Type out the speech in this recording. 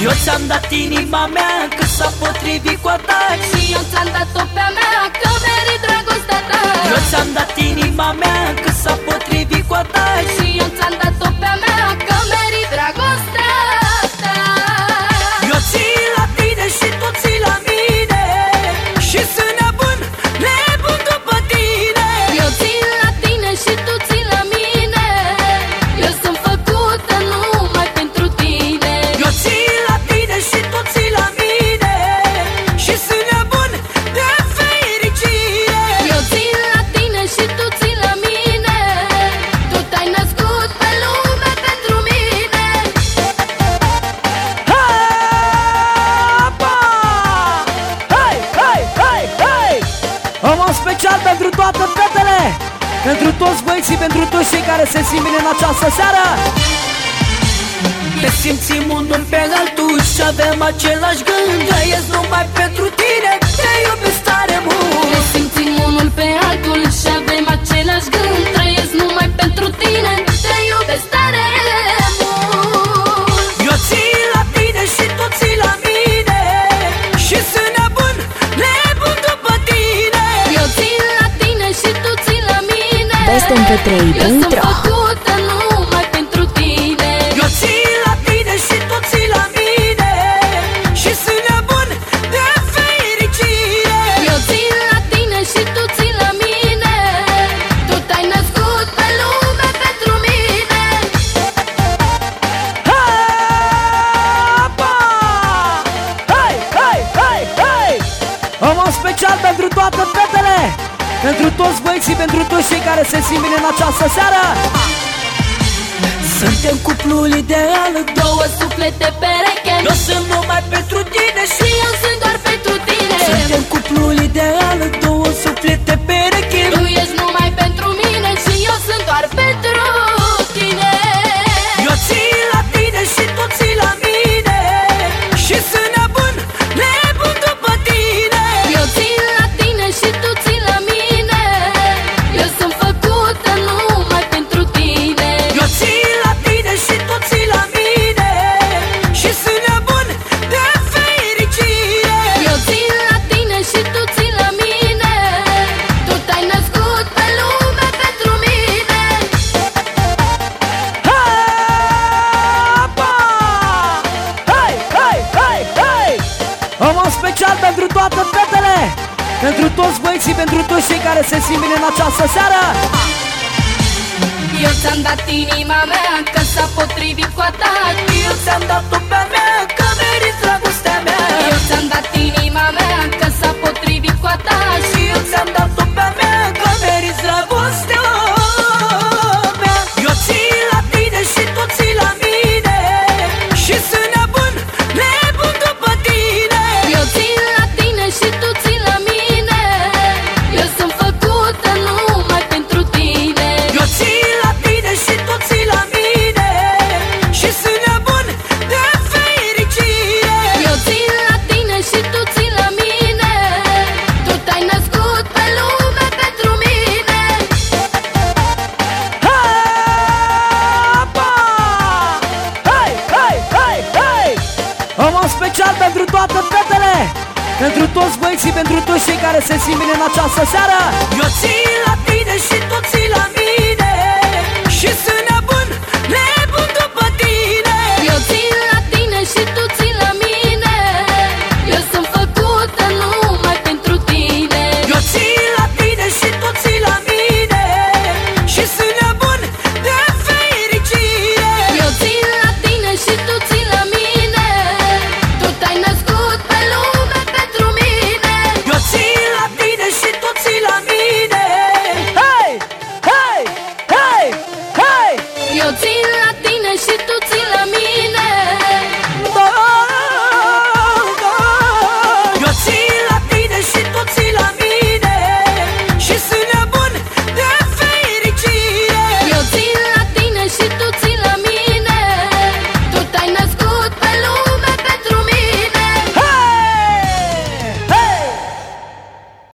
Eu ți-am dat inima mea Că s-a potrivit cu a ta Și eu ți-am dat-o pe-a mea Că merit dragostea ta. Eu ți-am dat inima mea Că s-a potrivit cu a ta toate fetele! Pentru toți băieții, pentru toți cei care se simt bine în această seară! Ne simțim unul pe altul și avem același gând Trăiesc festmp3.ro Eu țin la tine și tu ții la mine Și suntem bun de fericire Eu țin la tine și tu ții la mine Tu te-ai născut pe lume pentru mine Hapa! Hei, hei, hei, hei! Om special pentru toate fetele! Pentru toți băieții, pentru toți cei care se simt bine în această seară. Suntem cuplul ideal Două suflete pereche. Eu sunt numai pentru tine și Și eu sunt doar pentru tine. Suntem cuplul ideal Două suflete pentru toate fetele Pentru toți băieții, pentru toți cei care se simt bine în această seară. Eu ți-am dat inima mea Că s-a potrivit cu a ta Eu ți-am dat-o pe a mea Că meriți dragostea dată, fetele! Pentru toți băieții, pentru toți cei care se simt bine în această seară Eu țin la tine și tu ții la mine Și se